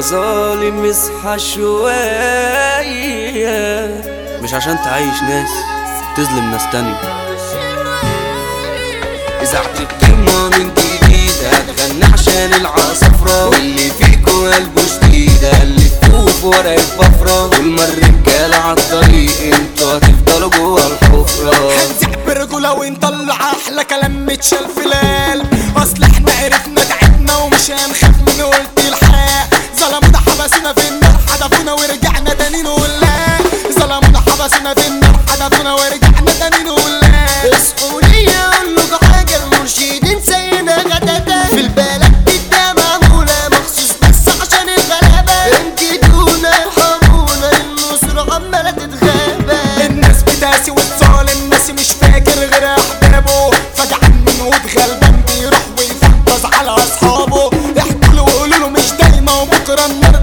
ظالم اصحى شوية. مش عشان تعيش ناس، تظلم ناس تانية. إذا الكلمة من جديد هتغنى عشان العصفرة. واللي فيكو قلبه شديد، اللي تقوف ورا الففرة كل ما الرجالة عالطريق انتوا هتفضلوا جوا الحفرة. هنزع برجولة ونطلع أحلى كلام متشال في حبسونا ورجعنا تاني نقول لا. ظلمونا حبسونا في النار حذفونا ورجعنا تاني نقول لا. اصحوا لي اقول حاجه المرشدين سينا غدا في البلد دي ده معمولة مخصوص بس عشان الغلابة. انجدونا ارحمونا النصر عمالة تتغابى. الناس بتاسي وتصال الناس مش فاكر غير احبابه فجعان من وجود غلبان بيروح ويفحفظ على اصحابه احكوا له وقولوا له مش دايما وبكره النار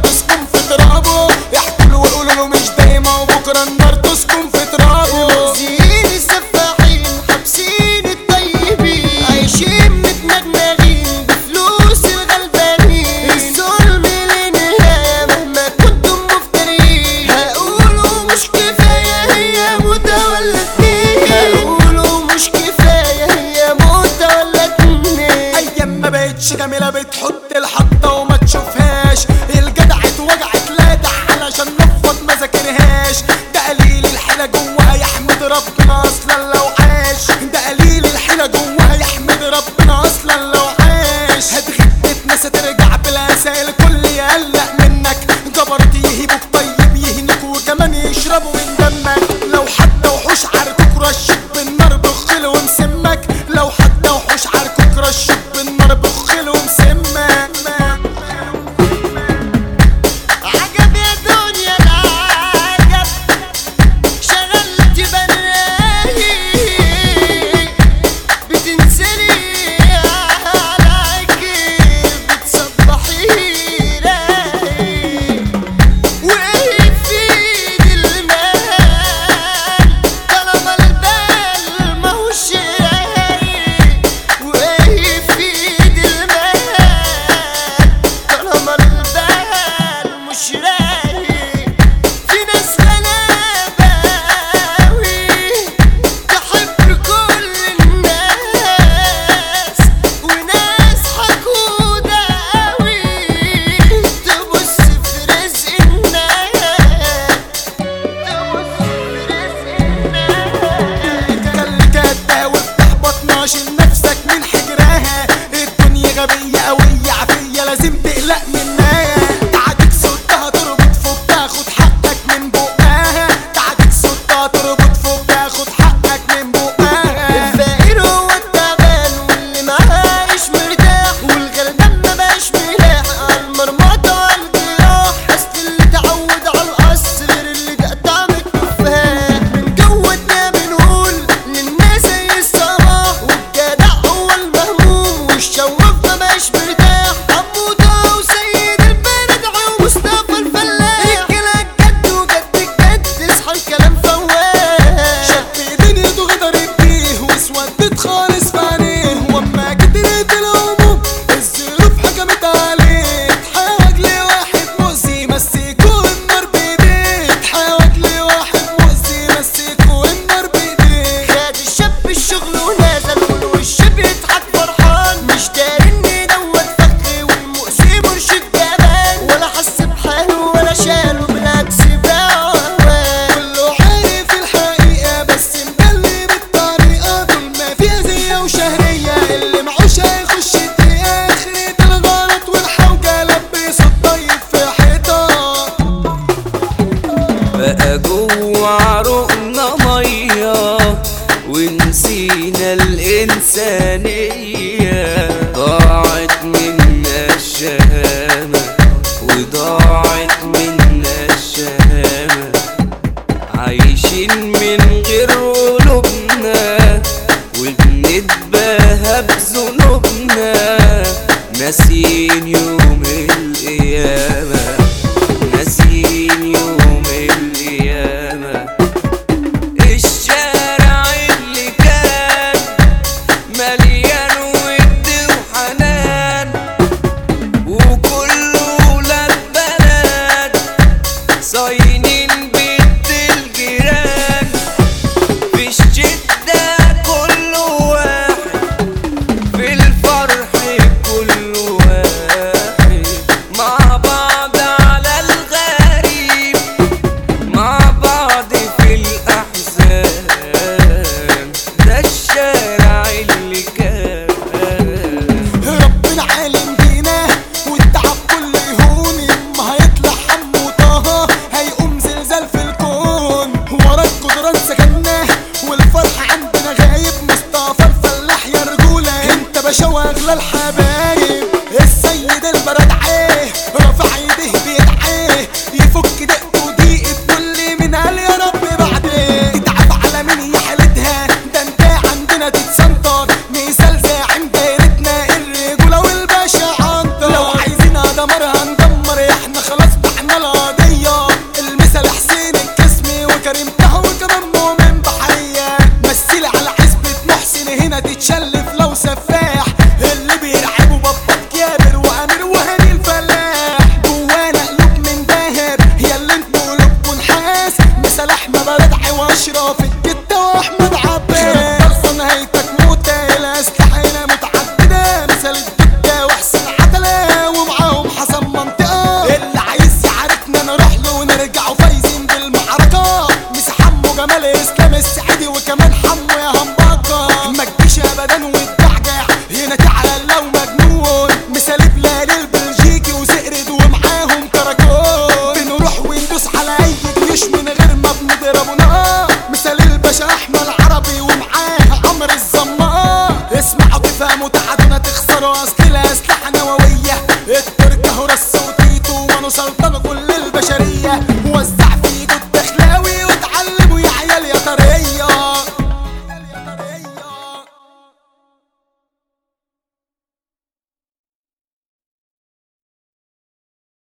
بتحط الحطة وما تشوفهاش. الجدع اتوجعت لادع علشان نفض ما ذاكرهاش. میں سین یوں میں يتشلف لو سفاح. اللي بيلعبوا بطل كابر وامير وهني الفلاح. جوانا قلوب من داهر يا اللي انتوا قلوبكم حاس. مثل احمد بدعي واشرف الدنيا